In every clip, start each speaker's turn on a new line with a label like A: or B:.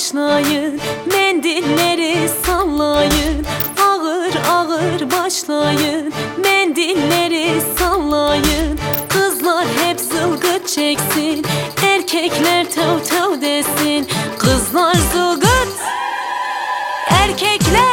A: başlayın Mendilleri sallayın Ağır ağır başlayın Mendilleri sallayın. Kızlar hep zılgıt çeksin Erkekler tev tev desin. Kızlar zılgıt Erkekler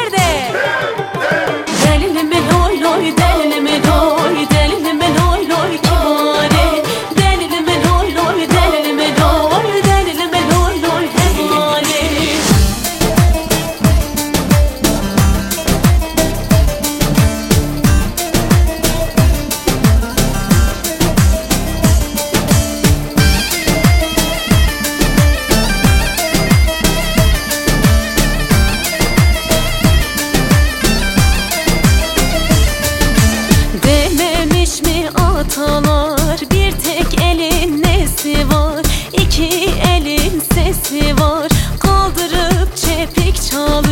A: elin nesi var? İki elin sesi var. Kaldırıp çepik çal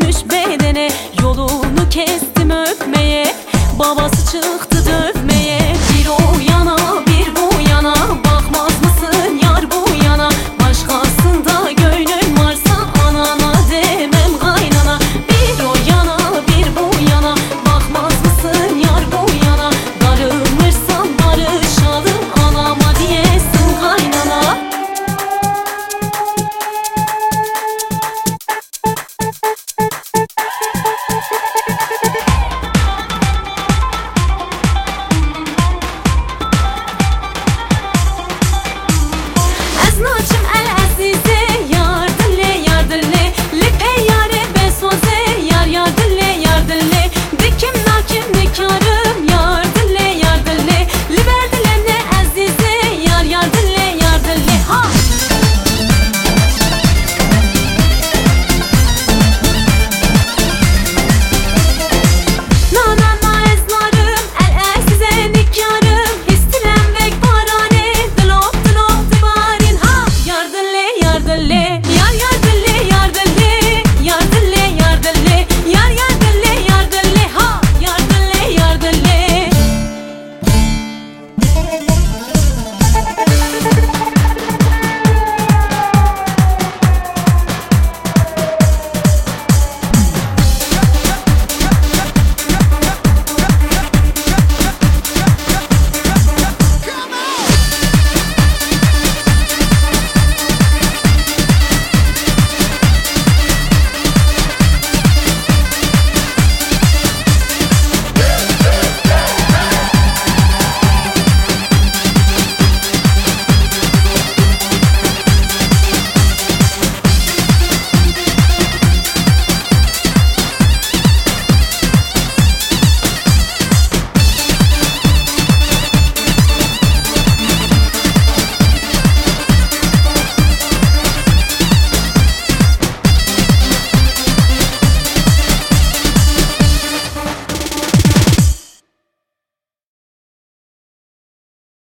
A: düşmüş